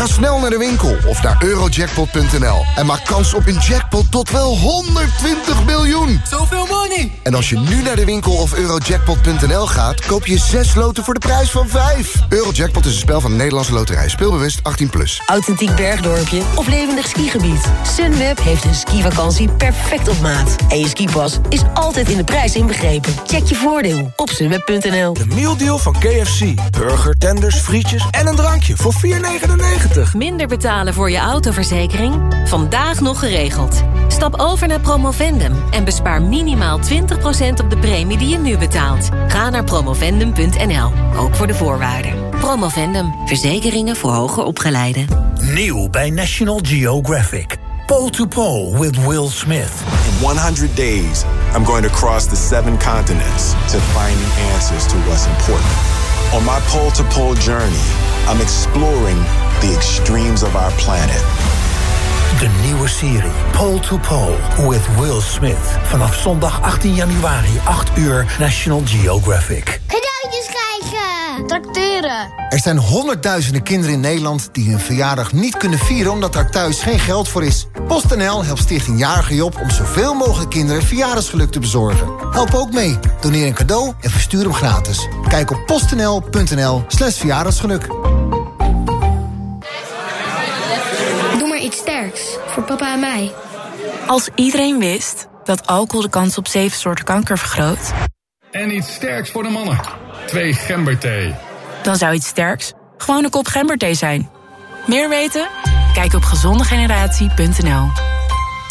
Ga snel naar de winkel of naar eurojackpot.nl en maak kans op een jackpot tot wel 120 miljoen. Zoveel money! En als je nu naar de winkel of eurojackpot.nl gaat, koop je 6 loten voor de prijs van 5. Eurojackpot is een spel van de Nederlandse Loterij. Speelbewust 18+. Plus. Authentiek bergdorpje of levendig skigebied. Sunweb heeft een skivakantie perfect op maat. En je skipas is altijd in de prijs inbegrepen. Check je voordeel op sunweb.nl. De mealdeal van KFC. Burger, tenders, frietjes en een drankje voor 4,99. Minder betalen voor je autoverzekering? Vandaag nog geregeld. Stap over naar Promovendum en bespaar minimaal 20% op de premie die je nu betaalt. Ga naar promovendum.nl, ook voor de voorwaarden. Promovendum, verzekeringen voor hoger opgeleiden. Nieuw bij National Geographic. Pole to Pole with Will Smith. In 100 days, I'm going to cross the seven continents to find the answers to what's important. On my pole to pole journey, I'm exploring the extremes of our planet. De nieuwe serie Pole to Pole with Will Smith. Vanaf zondag 18 januari, 8 uur, National Geographic. Cadeautjes krijgen! Tracteren! Er zijn honderdduizenden kinderen in Nederland die hun verjaardag niet kunnen vieren omdat er thuis geen geld voor is. PostNL helpt Stichting Jarige Job om zoveel mogelijk kinderen verjaardagsgeluk te bezorgen. Help ook mee. Doneer een cadeau en verstuur hem gratis. Kijk op postnl.nl slash verjaardagsgeluk. Voor papa en mij. Als iedereen wist dat alcohol de kans op zeven soorten kanker vergroot... En iets sterks voor de mannen. Twee gemberthee. dan zou iets sterks gewoon een kop gemberthee zijn. Meer weten? Kijk op gezondegeneratie.nl.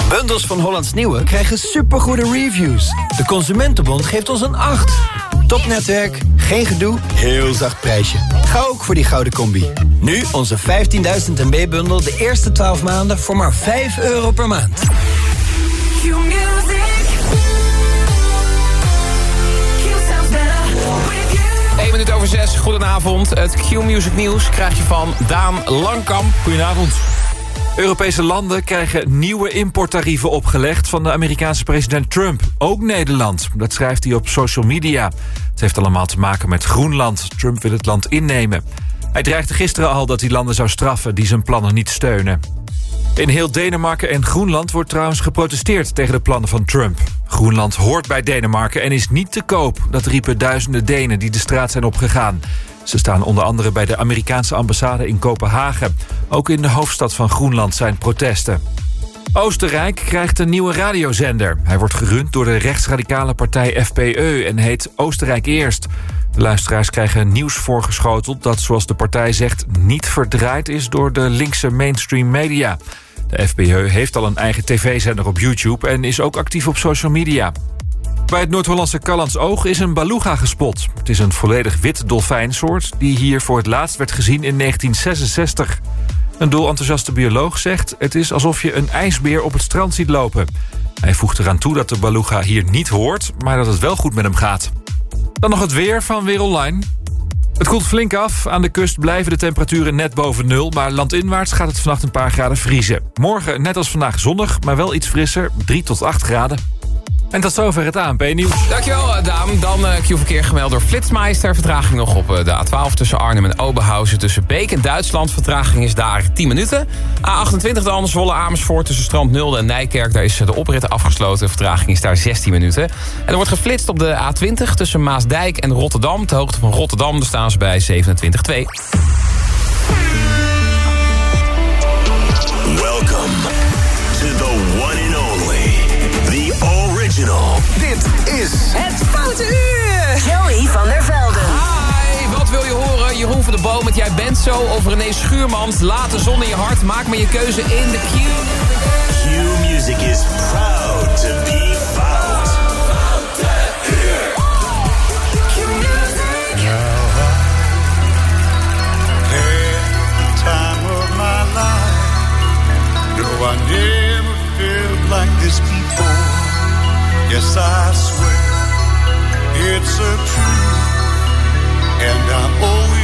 Bundels van Hollands Nieuwe krijgen supergoede reviews. De Consumentenbond geeft ons een 8. Topnetwerk, geen gedoe, heel zacht prijsje. Ga ook voor die gouden combi. Nu onze 15.000 MB-bundel de eerste 12 maanden voor maar 5 euro per maand. Minuut over zes, goedenavond. Het Q-Music Nieuws krijg je van Daan Langkamp. Goedenavond. Europese landen krijgen nieuwe importtarieven opgelegd... van de Amerikaanse president Trump. Ook Nederland. Dat schrijft hij op social media. Het heeft allemaal te maken met Groenland. Trump wil het land innemen. Hij dreigde gisteren al dat hij landen zou straffen... die zijn plannen niet steunen. In heel Denemarken en Groenland wordt trouwens geprotesteerd... tegen de plannen van Trump. Groenland hoort bij Denemarken en is niet te koop. Dat riepen duizenden Denen die de straat zijn opgegaan. Ze staan onder andere bij de Amerikaanse ambassade in Kopenhagen. Ook in de hoofdstad van Groenland zijn protesten. Oostenrijk krijgt een nieuwe radiozender. Hij wordt gerund door de rechtsradicale partij FPE en heet Oostenrijk Eerst. De luisteraars krijgen nieuws voorgeschoteld dat, zoals de partij zegt... niet verdraaid is door de linkse mainstream media. De FPE heeft al een eigen tv-zender op YouTube... en is ook actief op social media. Bij het Noord-Hollandse Oog is een beluga gespot. Het is een volledig wit dolfijnsoort... die hier voor het laatst werd gezien in 1966. Een dolenthousiaste bioloog zegt... het is alsof je een ijsbeer op het strand ziet lopen. Hij voegt eraan toe dat de beluga hier niet hoort... maar dat het wel goed met hem gaat. Dan nog het weer van Weer Online. Het koelt flink af. Aan de kust blijven de temperaturen net boven nul... maar landinwaarts gaat het vannacht een paar graden vriezen. Morgen net als vandaag zonnig, maar wel iets frisser. 3 tot 8 graden. En tot zover het ANP-nieuws. Dankjewel, eh, Daan. Dan uh, Q-verkeer gemeld door Flitsmeister. Vertraging nog op uh, de A12 tussen Arnhem en Oberhausen. Tussen Beek en Duitsland. Vertraging is daar 10 minuten. A28 de Anderswolle Amersfoort tussen Strand Nulde en Nijkerk. Daar is de oprit afgesloten. Vertraging is daar 16 minuten. En er wordt geflitst op de A20 tussen Maasdijk en Rotterdam. Ter hoogte van Rotterdam daar staan ze bij 27,2. Original. Dit is Het Foute Uur. Joey van der Velden. Hi, wat wil je horen? Jeroen van de Boom met Jij bent zo. Over René Schuurmans. Laat de zon in je hart. Maak maar je keuze in de Q. Q Music is proud to be fout. time of my life. No, I never felt like this before. Yes, I swear it's a truth, and I owe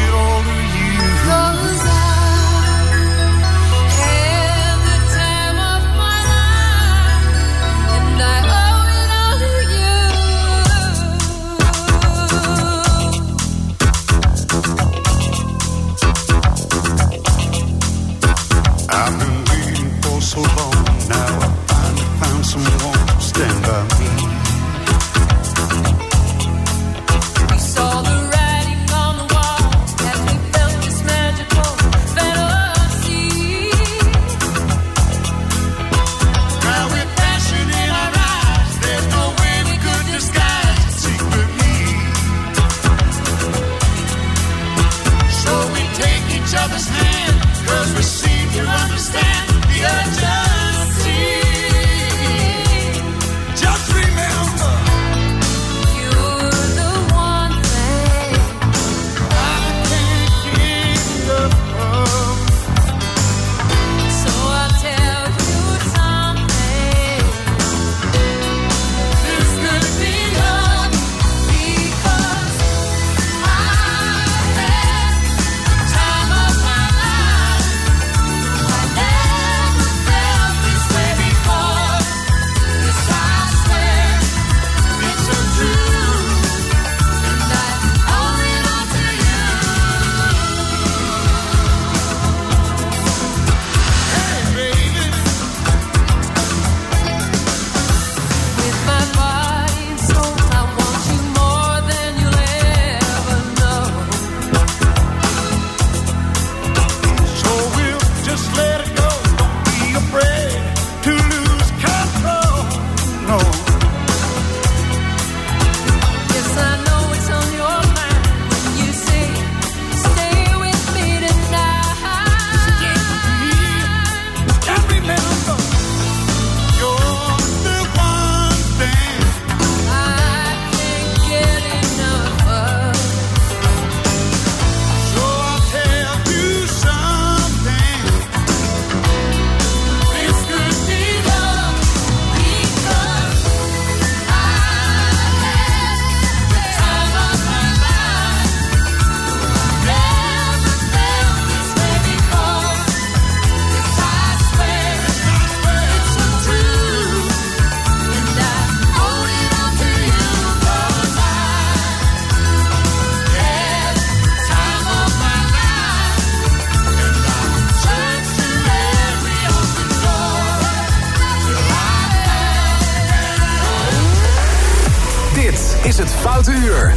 Foute Uur.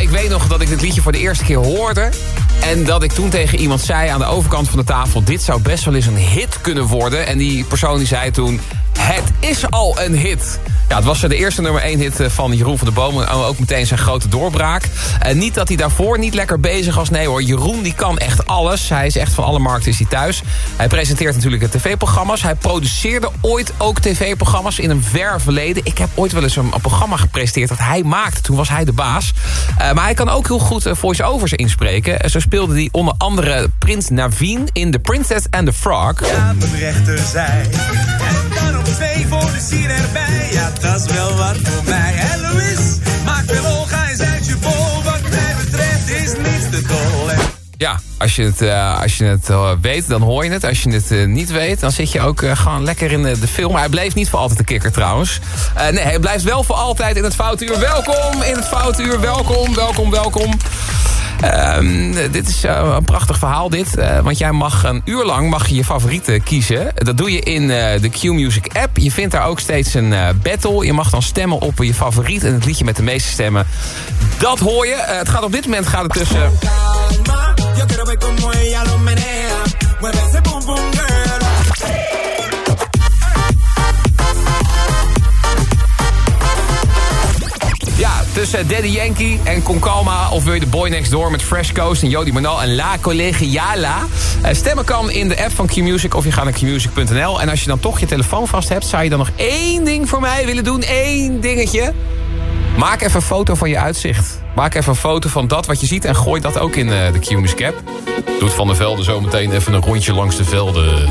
Ik weet nog dat ik dit liedje voor de eerste keer hoorde. En dat ik toen tegen iemand zei aan de overkant van de tafel... dit zou best wel eens een hit kunnen worden. En die persoon die zei toen... het is al een hit. Ja, het was de eerste nummer 1 hit eh, van Jeroen van der Boom. En ook meteen zijn grote doorbraak. En niet dat hij daarvoor niet lekker bezig was. Nee hoor, Jeroen die kan echt alles. Hij is echt van alle markten is hij thuis. Hij presenteert natuurlijk tv-programma's. Hij produceerde ooit ook tv-programma's in een ver verleden. Ik heb ooit wel eens een, programma gepresenteerd dat hij maakte. Toen was hij de baas. Eh, maar hij kan ook heel goed eh, voice-overs inspreken. Zo speelde hij onder andere Prins Naveen in The Princess and the Frog. Ja, mijn. Twee voor de sier erbij. Ja, dat is wel wat voor mij. En Louis, maak veel lol, ga eens uit je bol. Wat mij betreft is niets te dol. Ja, als je het, eh, als je het eh, weet, dan hoor je het. Als je het eh, niet weet, dan zit je ook gewoon lekker in de, film. Hij bleef niet voor altijd de kikker trouwens. Nee, hij blijft wel voor altijd in het Foutuur. Welkom in het Foutuur. Welkom, welkom, welkom. Ehm, dit is eh, een prachtig verhaal dit. eh, want jij mag een uur lang mag je, je favorieten kiezen. Dat doe je in eh, de Q-Music app. Je vindt daar ook steeds een battle. Je mag dan stemmen op je favoriet. En het liedje met de meeste stemmen, dat hoor je. Het gaat op dit moment gaat het tussen... tussen Daddy Yankee en Concalma... of wil je de Boy Next Door met Fresh Coast en Jody Manal en La Collegiala? Eh, stemmen kan in de app van Q-Music of je gaat naar qmusic.nl. En als je dan toch je telefoon vast hebt... zou je dan nog één ding voor mij willen doen? Eén dingetje? Maak even een foto van je uitzicht. Maak even een foto van dat wat je ziet en gooi dat ook in eh, de Q-Music app. Doet Van de Velden zometeen even een rondje langs de velden.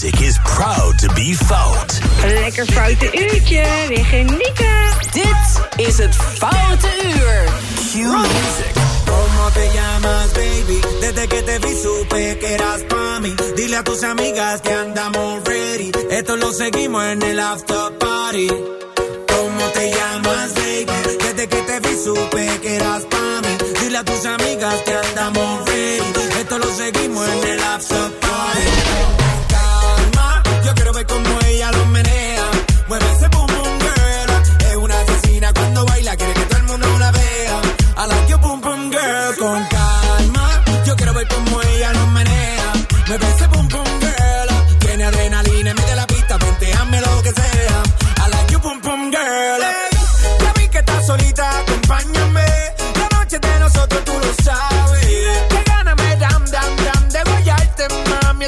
Music is proud to be fout. Een lekker foute uurtje, weer genieten. Dit is het Foute Uur. Q Music. ¿Cómo te llamas, baby? Desde que te vi supe que eras pa' mí. Dile a tus amigas que andamos ready. Esto lo seguimos en el after party. ¿Cómo te llamas, baby? Desde que te vi supe que eras pa' mí. Dile a tus amigas que andamos ready. Esto lo seguimos en el after party.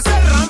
ese ram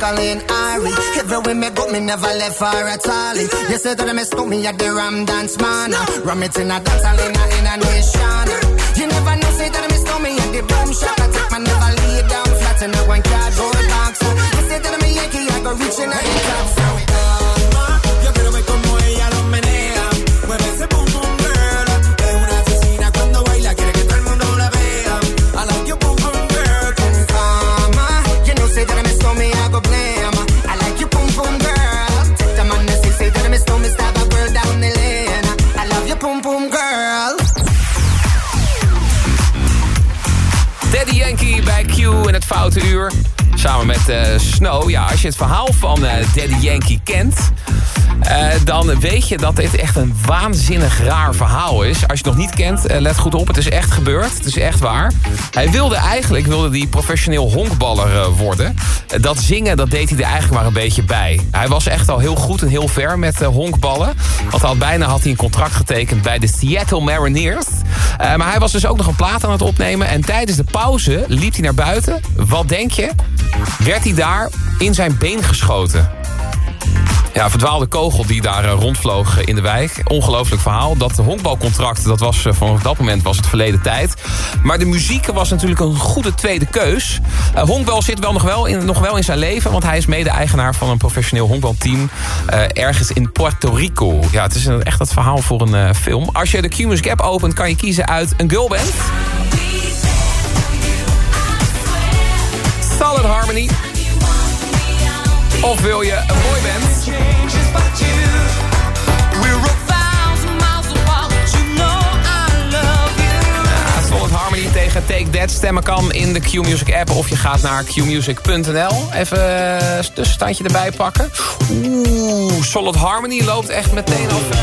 Jacqueline Ari. Everywhere me go, me never left her at all. You said that me stop me at the Ram Dance Man. Ram it in a dance hall in a, in a nation. You never know, say that me stop me at the boom shop. I take my never lay down flat in a one cardboard box. You said that me Yankee, I go reaching out the top. Uur. Samen met eh, Snow. Ja, als je het verhaal van eh, Daddy Yankee kent... eh, dan weet je dat dit echt een waanzinnig raar verhaal is. Als je het nog niet kent, let goed op. Het is echt gebeurd. Het is echt waar. Hij wilde eigenlijk wilde die professioneel honkballer worden. Dat zingen, dat deed hij er eigenlijk maar een beetje bij. Hij was echt al heel goed en heel ver met honkballen. Want al bijna had hij een contract getekend bij de Seattle Mariners. Eh, maar hij was dus ook nog een plaat aan het opnemen. En tijdens de pauze liep hij naar buiten. Wat denk je? Werd hij daar in zijn been geschoten. Ja, verdwaalde kogel die daar eh, rondvloog in de wijk. Ongelooflijk verhaal. Dat honkbalcontract, dat was eh, vanaf dat moment was het verleden tijd. Maar de muziek was natuurlijk een goede tweede keus. Eh, honkbal zit wel nog, wel in, nog wel in zijn leven... want hij is mede-eigenaar van een professioneel honkbalteam... ergens in Puerto Rico. Ja, het is echt het verhaal voor een film. Als je de Q-Music app opent, kan je kiezen uit een girlband... Solid Harmony... Of wil je een boyband? Take That stemmen kan in de Q-Music app. Of je gaat naar qmusic.nl. Even eh, een tussenstandje erbij pakken. Oeh, Solid Harmony loopt echt meteen op.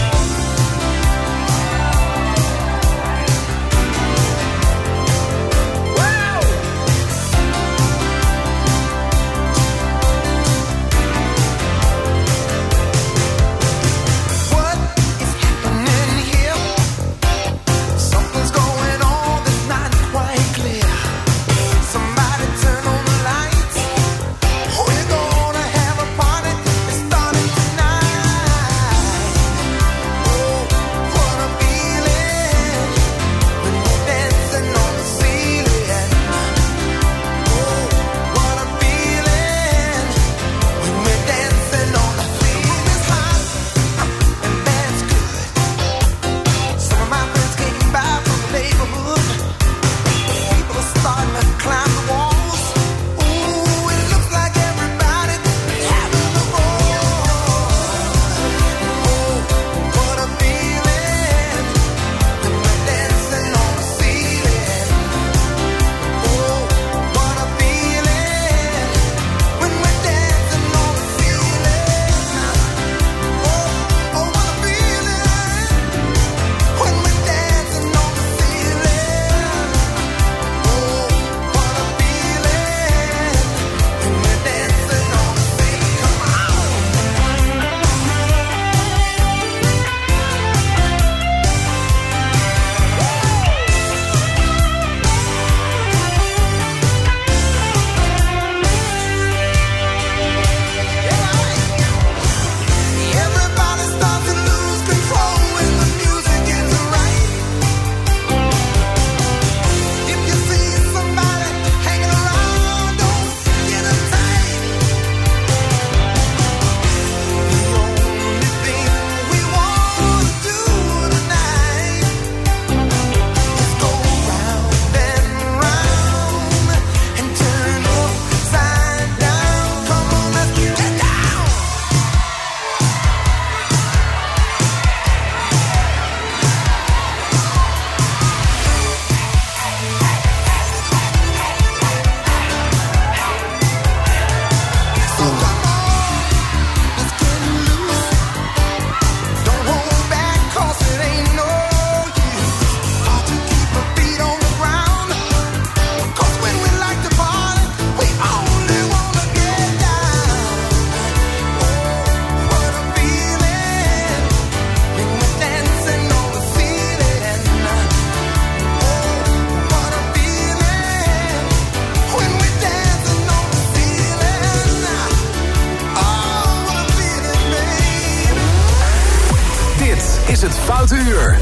Foute uur.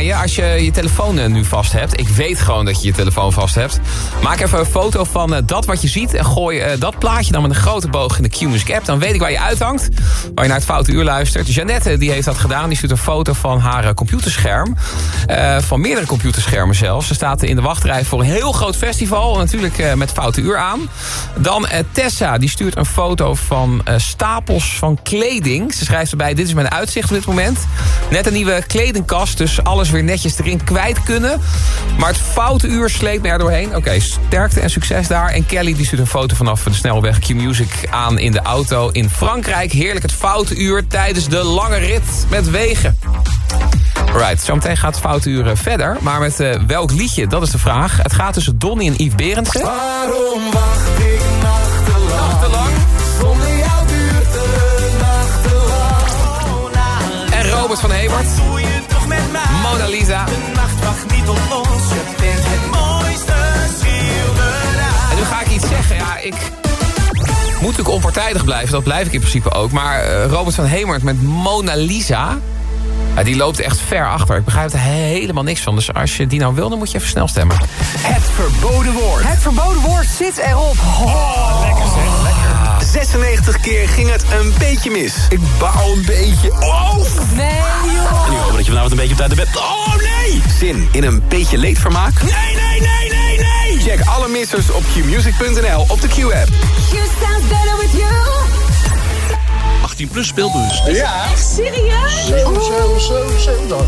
Als je je telefoon eh, nu vast hebt. Ik weet gewoon dat je je telefoon vast hebt. Maak even een foto van eh, dat wat je ziet. En gooi eh, dat plaatje dan met een grote boog in de Q-Music app. Dan weet ik waar je uithangt. Waar je naar het foute uur luistert. Janette die heeft dat gedaan. Die stuurt een foto van haar computerscherm. Van meerdere computerschermen zelfs. Ze staat in de wachtrij voor een heel groot festival. Natuurlijk met foute uur aan. Dan Tessa, die stuurt een foto van stapels van kleding. Ze schrijft erbij, dit is mijn uitzicht op dit moment. Net een nieuwe kledingkast, dus alles weer netjes erin kwijt kunnen. Maar het foute uur sleept me er doorheen. Oké, sterkte en succes daar. En Kelly die stuurt een foto vanaf de snelweg Q-Music aan in de auto in Frankrijk. Heerlijk het foute uur tijdens de lange rit met wegen. Right, zometeen gaat het foute uur eh, verder. Maar met eh, welk liedje, dat is de vraag. Het gaat tussen Donny en Yves Berendsen. Waarom wacht ik nachtenlang? Nachtenlang. Robert van Hemert. Wat doe je toch met mij? Mona Lisa. De nacht wacht niet op ons. Je bent het mooiste schilderij. En nu ga ik iets zeggen. Ja, ik moet natuurlijk onpartijdig blijven. Dat blijf ik in principe ook. Maar eh, Robert van Hemert met Mona Lisa... Ja, die loopt echt ver achter. Ik begrijp er helemaal niks van. Dus als je die nou wil, dan moet je even snel stemmen. Het verboden woord. Het verboden woord zit erop. Oh, lekker zeg, lekker. 96 keer ging het een beetje mis. Ik baal een beetje. Oh! Nee, joh. En nu hopen dat je vanavond een beetje op tijd bent. Oh, nee! Zin in een beetje leedvermaak? Nee, nee, nee, nee, nee! Check alle missers op qmusic.nl op de Q-app. You sound better with you. 18 plus speelbus. Ja. Echt serieus?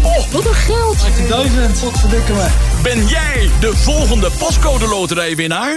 Oh, wat een geld. 18.000. Wat verdikken me. Ben jij de volgende pascode loterijwinnaar?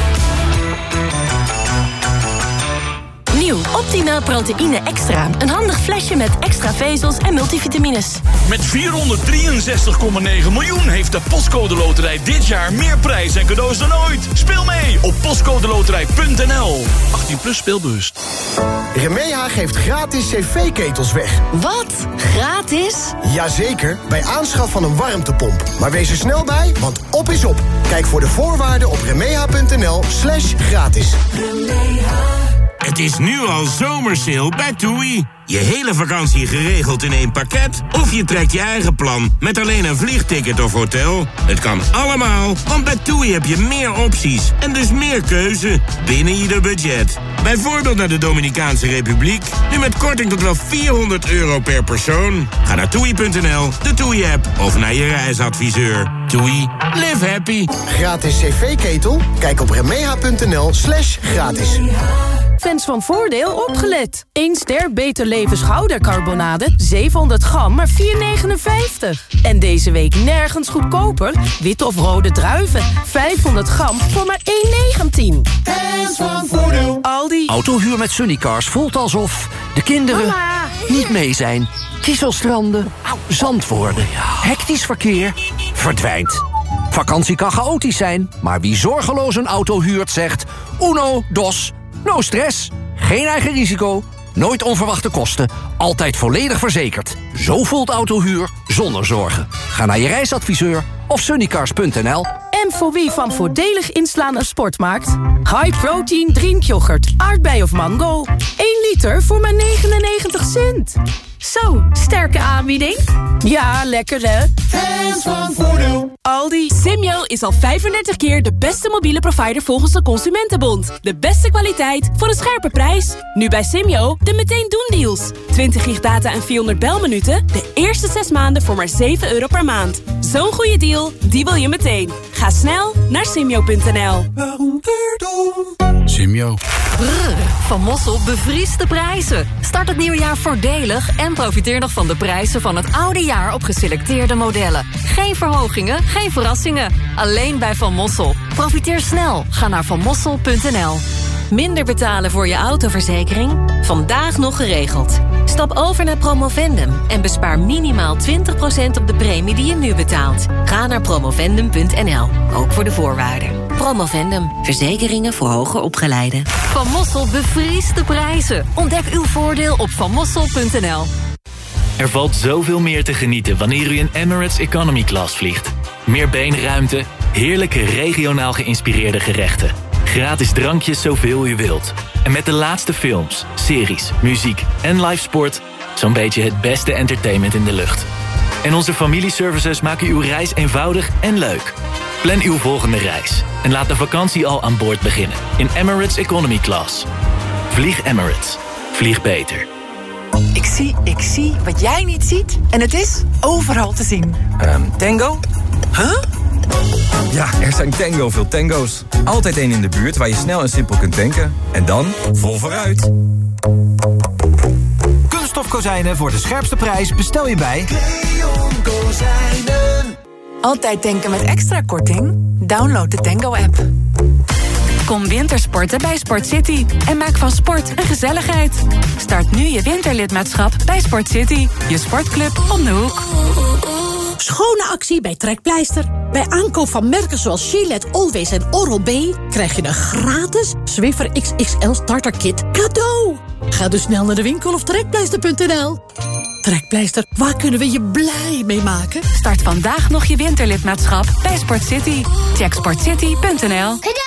Nieuw Optimaal Proteïne Extra. Een handig flesje met extra vezels en multivitamines. Met 463,9 miljoen heeft de Postcode Loterij dit jaar meer prijs en cadeaus dan ooit. Speel mee op postcodeloterij.nl. 18 plus speelbewust. Remeha geeft gratis cv-ketels weg. Wat? Gratis? Jazeker, bij aanschaf van een warmtepomp. Maar wees er snel bij, want op is op. Kijk voor de voorwaarden op remeha.nl slash gratis. Het is nu al zomersale bij TUI. Je hele vakantie geregeld in één pakket? Of je trekt je eigen plan met alleen een vliegticket of hotel? Het kan allemaal, want bij TUI heb je meer opties en dus meer keuze binnen ieder budget. Bijvoorbeeld naar de Dominicaanse Republiek, nu met korting tot wel 400 euro per persoon. Ga naar toei.nl, de TUI-app of naar je reisadviseur. TUI, live happy. Gratis cv-ketel? Kijk op remeha.nl slash gratis. Fans van Voordeel opgelet. 1 ster Beter Leven schoudercarbonade, 700 gram, maar 4,59. En deze week nergens goedkoper. Witte of rode druiven, 500 gram voor maar 1,19. Fans van Voordeel. Aldi. Autohuur met Sunnycars voelt alsof de kinderen Mama. niet mee zijn. Kieselstranden, zand worden, hectisch verkeer, verdwijnt. Vakantie kan chaotisch zijn, maar wie zorgeloos een auto huurt zegt... Uno, dos, no stress, geen eigen risico, nooit onverwachte kosten... altijd volledig verzekerd. Zo voelt autohuur zonder zorgen. Ga naar je reisadviseur of sunnycars.nl. En voor wie van voordelig inslaan een sport maakt? High protein drinkyoghurt, aardbei of mango. 1 liter voor maar 99 cent. Zo, sterke aanbieding. Ja, lekker hè? Fans van Voordeel. Aldi. Simyo is al 35 keer de beste mobiele provider volgens de Consumentenbond. De beste kwaliteit voor een scherpe prijs. Nu bij Simyo de meteen doen deals. 20 gig data en 400 belminuten. De eerste 6 maanden voor maar 7 euro per maand. Zo'n goede deal, die wil je meteen. Ga snel naar simyo.nl. Simio. Brrr, van Mossel bevriest de prijzen. Start het nieuwe jaar voordelig en profiteer nog van de prijzen van het oude jaar op geselecteerde modellen. Geen verhogingen, geen verrassingen. Alleen bij Van Mossel. Profiteer snel. Ga naar vanmossel.nl. Minder betalen voor je autoverzekering? Vandaag nog geregeld. Stap over naar Promovendum en bespaar minimaal 20% op de premie die je nu betaalt. Ga naar promovendum.nl, ook voor de voorwaarden. Promovendum, verzekeringen voor hoger opgeleiden. Van Mossel bevriest de prijzen. Ontdek uw voordeel op vanmossel.nl. Er valt zoveel meer te genieten wanneer u in Emirates Economy Class vliegt. Meer beenruimte, heerlijke regionaal geïnspireerde gerechten. Gratis drankjes zoveel u wilt. En met de laatste films, series, muziek en live sport... zo'n beetje het beste entertainment in de lucht. En onze familieservices maken uw reis eenvoudig en leuk. Plan uw volgende reis en laat de vakantie al aan boord beginnen... in Emirates Economy Class. Vlieg Emirates. Vlieg beter. Ik zie, ik zie wat jij niet ziet. En het is overal te zien. Ehm, tango? Huh? Ja, er zijn tango veel tango's. Altijd één in de buurt waar je snel en simpel kunt tanken. En dan vol vooruit. Kunststof kozijnen voor de scherpste prijs bestel je bij... Kozijnen. Altijd denken met extra korting? Download de Tango-app. Kom wintersporten bij Sport City en maak van sport een gezelligheid. Start nu je winterlidmaatschap bij Sport City, je sportclub om de hoek. Schone actie bij Trekpleister. Bij aankoop van merken zoals Gillette, Always en Oral-B... krijg je een gratis Swiffer XXL Starter Kit cadeau. Ga dus snel naar de winkel of trekpleister.nl. Trekpleister, waar kunnen we je blij mee maken? Start vandaag nog je winterlidmaatschap bij Sport City. Check sportcity.nl.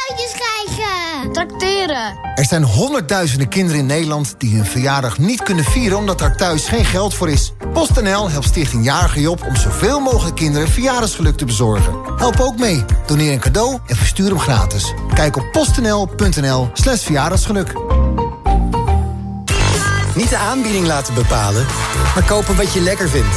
Er zijn honderdduizenden kinderen in Nederland die hun verjaardag niet kunnen vieren omdat er thuis geen geld voor is. PostNL helpt Stichting Jarige Job om zoveel mogelijk kinderen verjaardagsgeluk te bezorgen. Help ook mee. Doneer een cadeau en verstuur hem gratis. Kijk op postnl.nl slash verjaardagsgeluk. Niet de aanbieding laten bepalen, maar kopen wat je lekker vindt.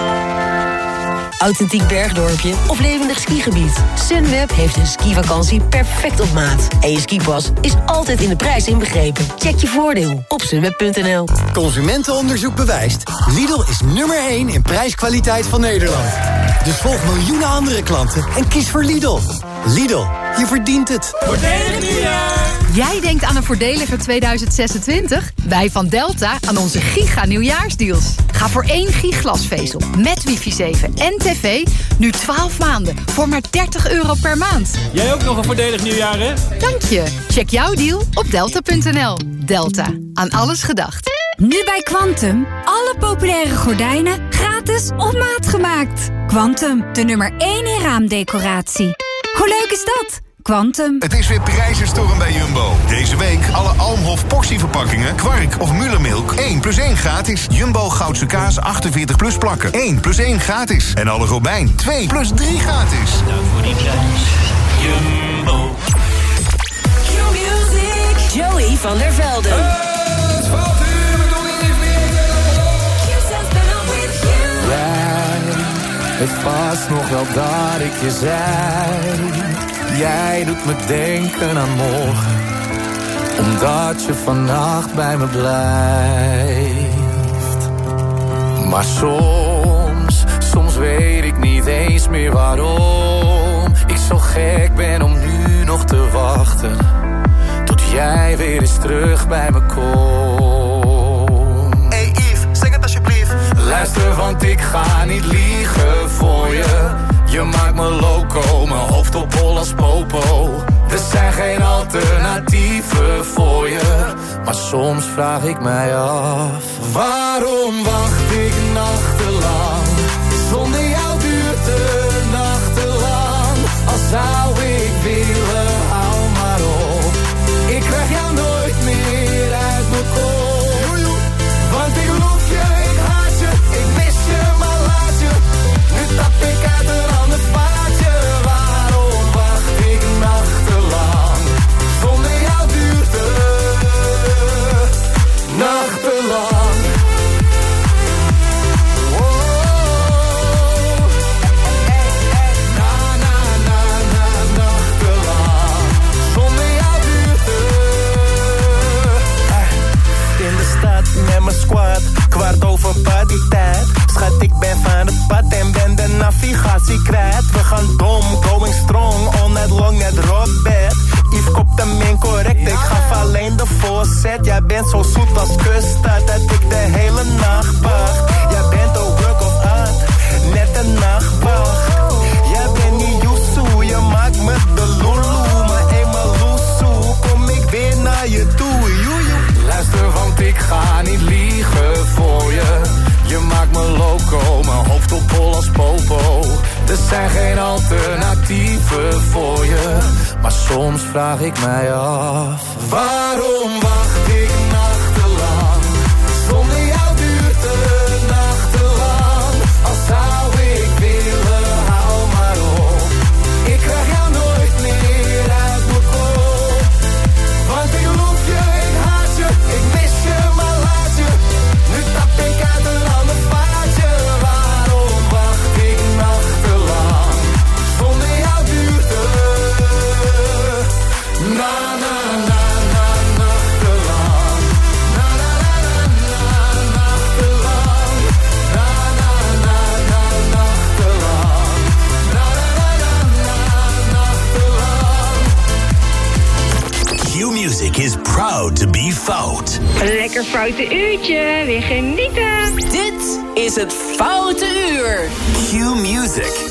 Authentiek bergdorpje of levendig skigebied. Sunweb heeft een skivakantie perfect op maat. En je skipas is altijd in de prijs inbegrepen. Check je voordeel op sunweb.nl. Consumentenonderzoek bewijst. Lidl is nummer 1 in prijskwaliteit van Nederland. Dus volg miljoenen andere klanten en kies voor Lidl. Lidl, je verdient het. Voordelig nieuwjaar! Jij denkt aan een voordeliger 2026? Wij van Delta aan onze giga nieuwjaarsdeals. Ga voor één giglasvezel met wifi 7 en tv nu 12 maanden voor maar 30 euro per maand. Jij ook nog een voordelig nieuwjaar, hè? Dank je. Check jouw deal op delta.nl. Delta. Aan alles gedacht. Nu bij Quantum. Alle populaire gordijnen gratis op maat gemaakt. Quantum, de nummer 1 in raamdecoratie. Hoe leuk is dat? Quantum. Het is weer prijzenstorm bij Jumbo. Deze week alle Almhof portieverpakkingen, kwark of Mullermilk. 1 plus 1 gratis. Jumbo Goudse kaas 48 plus plakken. 1 plus 1 gratis. En alle Robijn 2 plus 3 gratis. Nou voor die prijs. Jumbo. Q-Music. Joey van der Velden. Het was nog wel dat ik je zei. Jij doet me denken aan morgen. Omdat je vannacht bij me blijft. Maar soms, soms weet ik niet eens meer waarom. Ik zo gek ben om nu nog te wachten. Tot jij weer eens terug bij me komt. Want ik ga niet liegen voor je. Je maakt me loco, mijn hoofd op hol als popo. Er zijn geen alternatieven voor je. Maar soms vraag ik mij af. Waarom wacht ik nachtenlang? Schat, ik ben van het pad en ben de navigatie kwijt. We gaan dom, going strong, all night long, net rockbed. Yves kopt hem incorrect, ik gaf alleen de voorzet. Jij bent zo zoet als kuststad, dat ik de hele nacht. Geen alternatieven voor je. Maar soms vraag ik mij af. Waarom Fout. Een lekker foute uurtje, weer genieten. Dit is het Foute Uur. Q-Music. I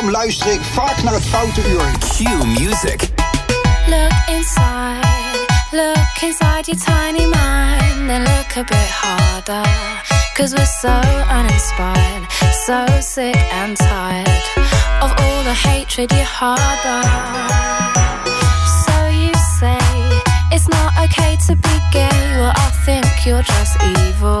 daarom luister ik vaak naar het Foute Uur. Q Music. Look inside, look inside your tiny mind, then look a bit harder. Cause we're so uninspired, so sick and tired of all the hatred you harbor. So you say it's not okay to be gay, well, I think you're just evil.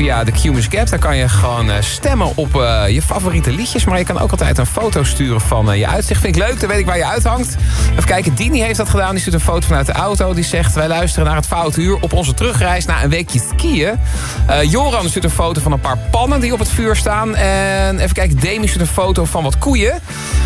Via de Q Music app. Daar kan je gewoon eh, stemmen op eh, je favoriete liedjes. Maar je kan ook altijd een foto sturen van eh, je uitzicht. Vind ik leuk, dan weet ik waar je uithangt. Even kijken, Dini heeft dat gedaan. Die stuurt een foto vanuit de auto. Die zegt, wij luisteren naar het foute uur op onze terugreis na een weekje skiën. Joran stuurt een foto van een paar pannen die op het vuur staan. En even kijken, Demi stuurt een foto van wat koeien.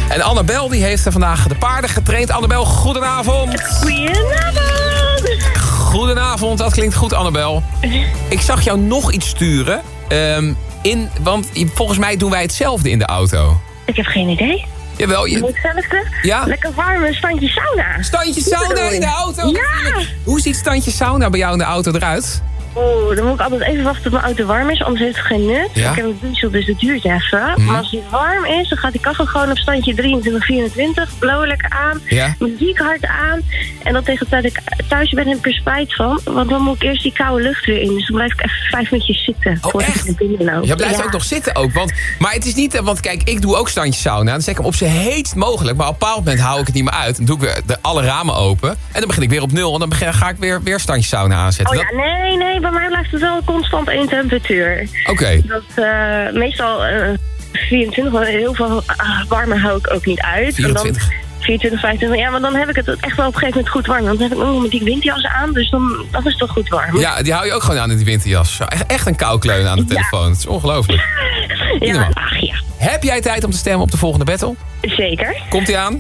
En Annabel die heeft vandaag de paarden getraind. Annabel, goedenavond. Goedenavond. Goedenavond, dat klinkt goed, Annabel. Ik zag jou nog iets sturen. ehm, in, want volgens mij doen wij hetzelfde in de auto. Ik heb geen idee. Jawel, je... Hetzelfde? Ja? Lekker warme standje sauna. Standje sauna in de auto? Ja! Hoe ziet standje sauna bij jou in de auto eruit? Oeh, dan moet ik altijd even wachten tot mijn auto warm is, anders heeft het geen nut. Ja? Ik heb een diesel, dus dat duurt even. Mhm. Maar als die warm is, dan gaat die kachel gewoon op standje 23, 24. Blowen lekker aan. Ja. Muziek hard aan. En dan tegen de tijd dat ik thuis ben, heb ik er spijt van. Want dan moet ik eerst die koude lucht weer in. Dus dan blijf ik even vijf minuutjes zitten. voordat ik naar binnen loop. Je blijft Ja. ook nog zitten ook. Want, maar het is niet... Want kijk, ik doe ook standje sauna. Dan zet ik hem op zijn heetst mogelijk. Maar op een bepaald moment hou ik het niet meer uit. Dan doe ik weer de, alle ramen open. En dan begin ik weer op nul. En dan begin, ga ik weer, weer standje sauna aanzetten. Oh ja, nee, nee, bij mij blijft het wel constant één temperatuur. Oké. Dat eh, meestal eh 24, maar heel veel ah, warmer hou ik ook niet uit. 24. En dan 24, 25, ja, maar dan heb ik het echt wel op een gegeven moment goed warm. Want dan heb ik ook nog mijn dikke windjas aan, dus dan, dan is het toch goed warm. Ja, die hou je ook gewoon aan in die winterjas. Echt, een koukleun aan de telefoon. Het is ongelooflijk. Normaal. ach ja. Heb jij tijd om te stemmen op de volgende battle? Zeker. Komt ie aan?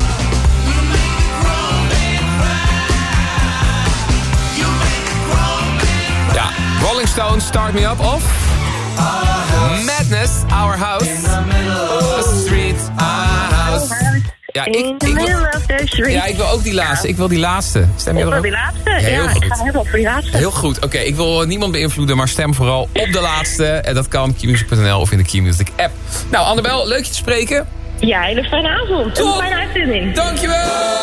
Stone, Start Me Up of... Madness, Our House. The street, Our House. Ja, ik, ik, wil, ja, ik wil ook die laatste. Ik wil die laatste. Stem je op die laatste? Ja, ik ga helemaal voor die laatste. Heel goed. Oké, ik wil niemand beïnvloeden, maar stem vooral op de laatste. En dat kan op keymusic.nl of in de Keymusic app. Nou, Annabel, leuk je te spreken. Ja, hele fijne avond. Tot. Een fijne uitzending. Dankjewel!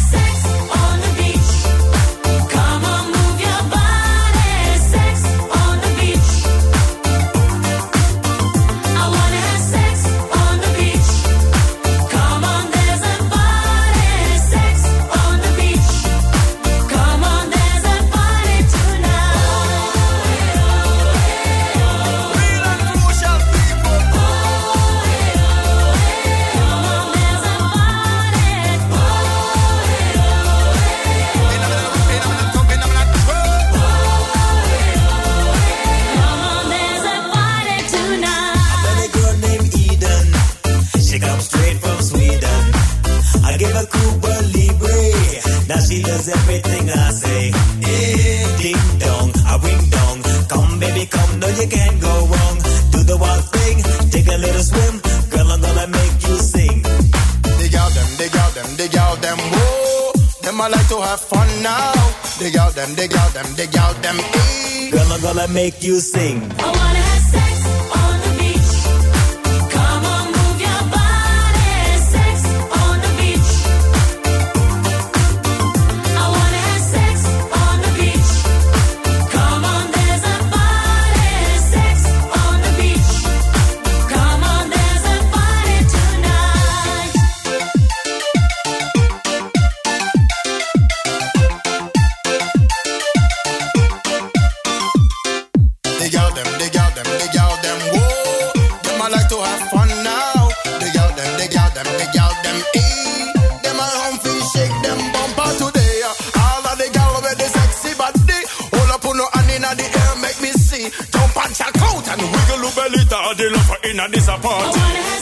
have fun now. Dig out them, dig out them, dig out them. Hey. Girl, I'm gonna make you sing. in this apartment.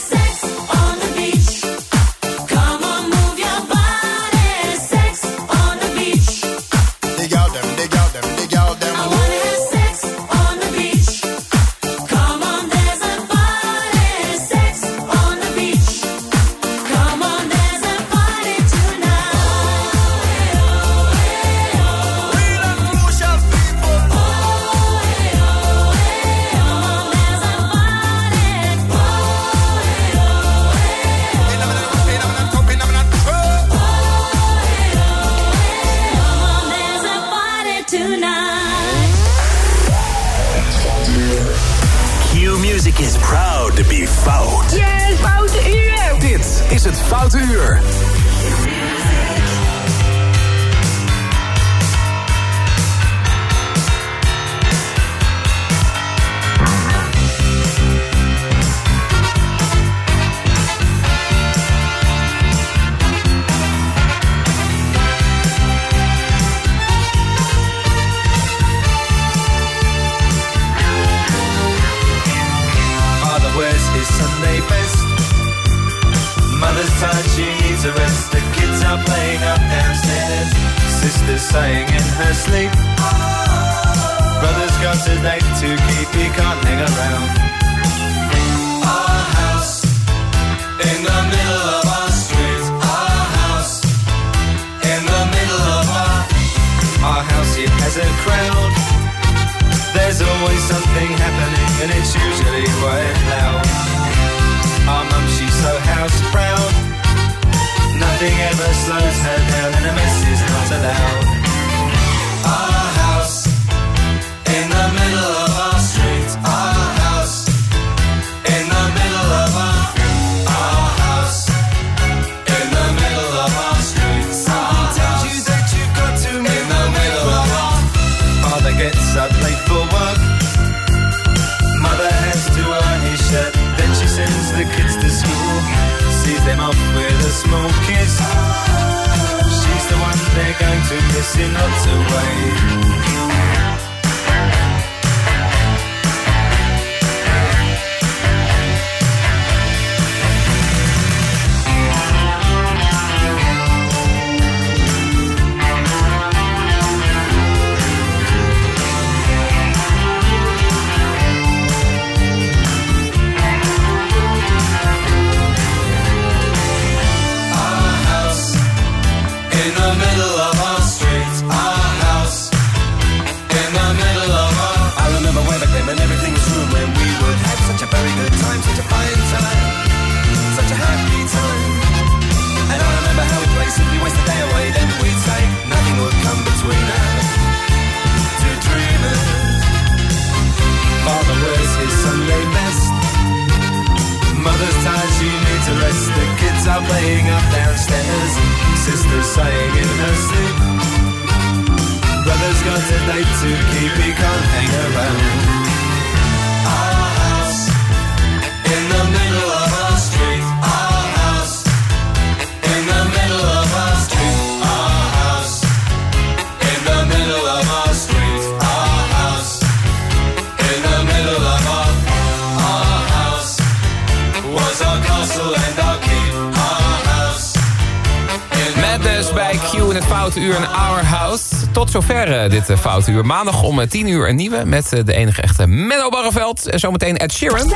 Foute Uur en Our House. Tot zover eh, dit eh, Foute Uur. Maandag om eh, 10 uur een nieuwe met eh, de enige echte Menno Barreveld. En zometeen Ed Sheeran.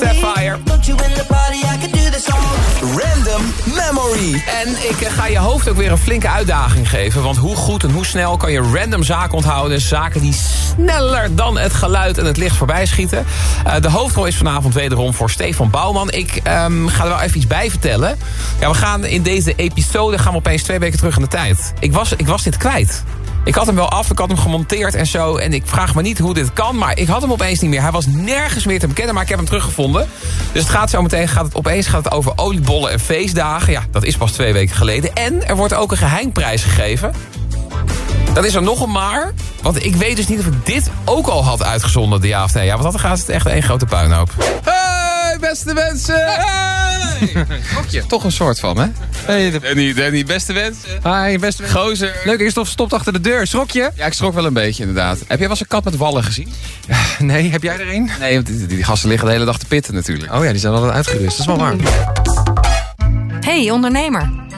Sapphire. Random Memory. En ik eh, ga je hoofd ook weer een flinke uitdaging geven. Want hoe goed en hoe snel kan je random zaken onthouden? Zaken die sneller dan het geluid en het licht voorbij schieten. Eh, de hoofdrol is vanavond wederom voor Stefan Bouwman. Ik ehm, ga er wel even iets bij vertellen. Ja, we gaan in deze episode gaan we opeens twee weken terug in de tijd. Ik was, ik was dit kwijt. Ik had hem wel af, ik had hem gemonteerd en zo. En ik vraag me niet hoe dit kan, maar ik had hem opeens niet meer. Hij was nergens meer te bekennen, maar ik heb hem teruggevonden. Dus het gaat zo meteen, gaat het opeens gaat het over oliebollen en feestdagen. Ja, dat is pas twee weken geleden. En er wordt ook een geheimprijs gegeven. Dan is er nog een maar. Want ik weet dus niet of ik dit ook al had uitgezonden, de nee. Ja, want dan gaat het echt één grote puinhoop. Beste mensen! Hey! Gokje. Toch een soort van, hè? Hey, Danny, Danny, beste wensen. Hi, beste mensen. Gozer. Leuk, eerst of stopt achter de deur. Schrok je? Ja, ik schrok wel een beetje, inderdaad. Heb jij wel eens een kat met wallen gezien? Nee, heb jij er een? Nee, want die, die gasten liggen de hele dag te pitten natuurlijk. Oh ja, die zijn altijd uitgerust. Dat is wel warm. Hey ondernemer,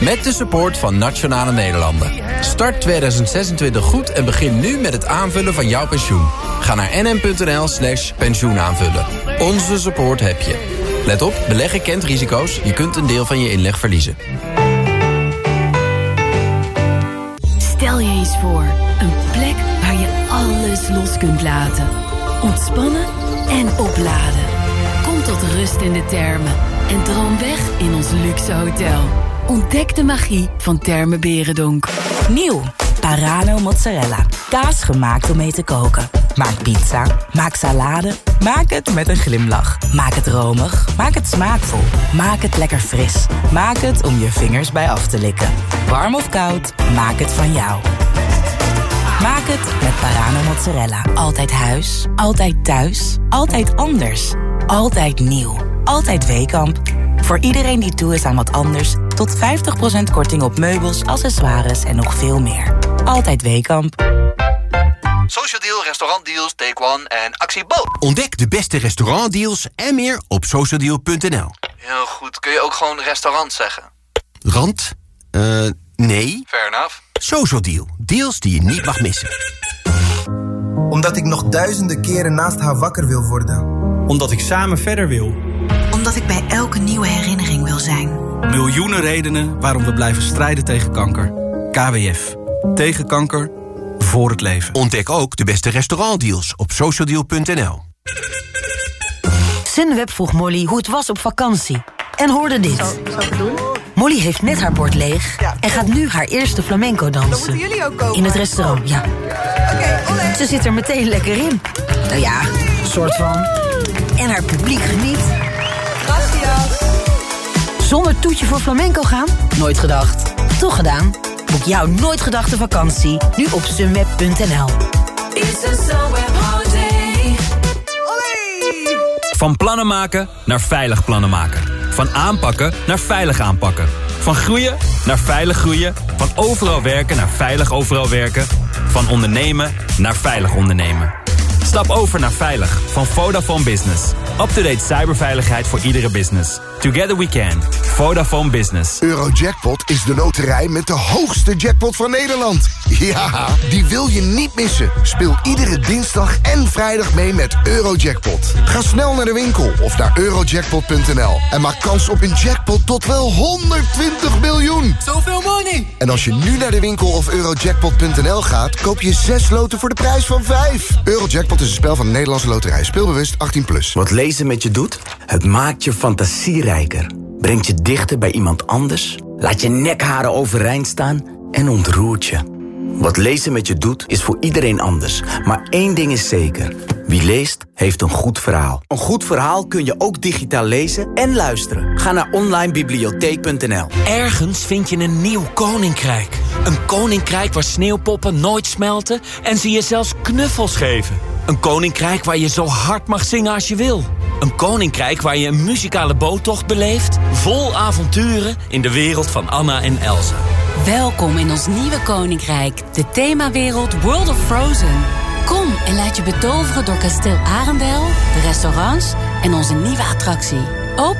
Met de support van Nationale Nederlanden. Start 2026 goed en begin nu met het aanvullen van jouw pensioen. Ga naar nm.nl slash pensioenaanvullen. Onze support heb je. Let op, beleggen kent risico's. Je kunt een deel van je inleg verliezen. Stel je eens voor, een plek waar je alles los kunt laten. Ontspannen en opladen. Kom tot rust in de termen en droom weg in ons luxe hotel. Ontdek de magie van Termen Berendonk. Nieuw, Parano mozzarella. Kaas gemaakt om mee te koken. Maak pizza, maak salade, maak het met een glimlach. Maak het romig, maak het smaakvol. Maak het lekker fris. Maak het om je vingers bij af te likken. Warm of koud, maak het van jou. Maak het met Parano mozzarella. Altijd huis, altijd thuis, altijd anders. Altijd nieuw, altijd Weekamp. Voor iedereen die toe is aan wat anders... tot 50% korting op meubels, accessoires en nog veel meer. Altijd Weekamp. Social Deal, restaurantdeals, Take One en Actie Bo. Ontdek de beste restaurantdeals en meer op socialdeal.nl. Heel goed. Kun je ook gewoon restaurant zeggen? Rand? Eh, nee. Fair enough. Social Deal. Deals die je niet mag missen. Omdat ik nog duizenden keren naast haar wakker wil worden. Omdat ik samen verder wil. Omdat ik bij elke nieuwe herinnering wil zijn. Miljoenen redenen waarom we blijven strijden tegen kanker. KWF. Tegen kanker. Voor het leven. Ontdek ook de beste restaurantdeals op socialdeal.nl. Sunweb vroeg Molly hoe het was op vakantie. en hoorde dit. Molly heeft net haar bord leeg en gaat nu haar eerste flamenco dansen. Dan moeten jullie ook komen. In het restaurant, ja. Ze zit er meteen lekker in. Nou ja, soort van. En haar publiek geniet. Zonder toetje voor flamenco gaan? Nooit gedacht. Toch gedaan? Boek jouw nooit gedachte vakantie nu op sunweb.nl. Van plannen maken naar veilig plannen maken. Van aanpakken naar veilig aanpakken. Van groeien naar veilig groeien. Van overal werken naar veilig overal werken. Van ondernemen naar veilig ondernemen. Stap over naar Veilig van Vodafone Business. Up-to-date cyberveiligheid voor iedere business. Together we can. Vodafone Business. Eurojackpot is de loterij met de hoogste jackpot van Nederland. Ja, die wil je niet missen. Speel iedere dinsdag en vrijdag mee met Eurojackpot. Ga snel naar de winkel of naar eurojackpot.nl en maak kans op een jackpot tot wel 120 miljoen. Zoveel money! En als je nu naar de winkel of eurojackpot.nl gaat, koop je 6 loten voor de prijs van 5. Eurojackpot is een spel van de Nederlandse loterij. Speelbewust 18+. Plus. Wat lezen met je doet? Het maakt je fantasierijker. Brengt je dichter bij iemand anders. Laat je nekharen overeind staan en ontroert je. Wat lezen met je doet, is voor iedereen anders. Maar één ding is zeker. Wie leest, heeft een goed verhaal. Een goed verhaal kun je ook digitaal lezen en luisteren. Ga naar onlinebibliotheek.nl Ergens vind je een nieuw koninkrijk. Een koninkrijk waar sneeuwpoppen nooit smelten... en ze je zelfs knuffels geven. Een koninkrijk waar je zo hard mag zingen als je wil. Een koninkrijk waar je een muzikale boottocht beleeft... vol avonturen in de wereld van Anna en Elsa. Welkom in ons nieuwe koninkrijk, de themawereld World of Frozen. Kom en laat je betoveren door kasteel Arendel, de restaurants en onze nieuwe attractie. Open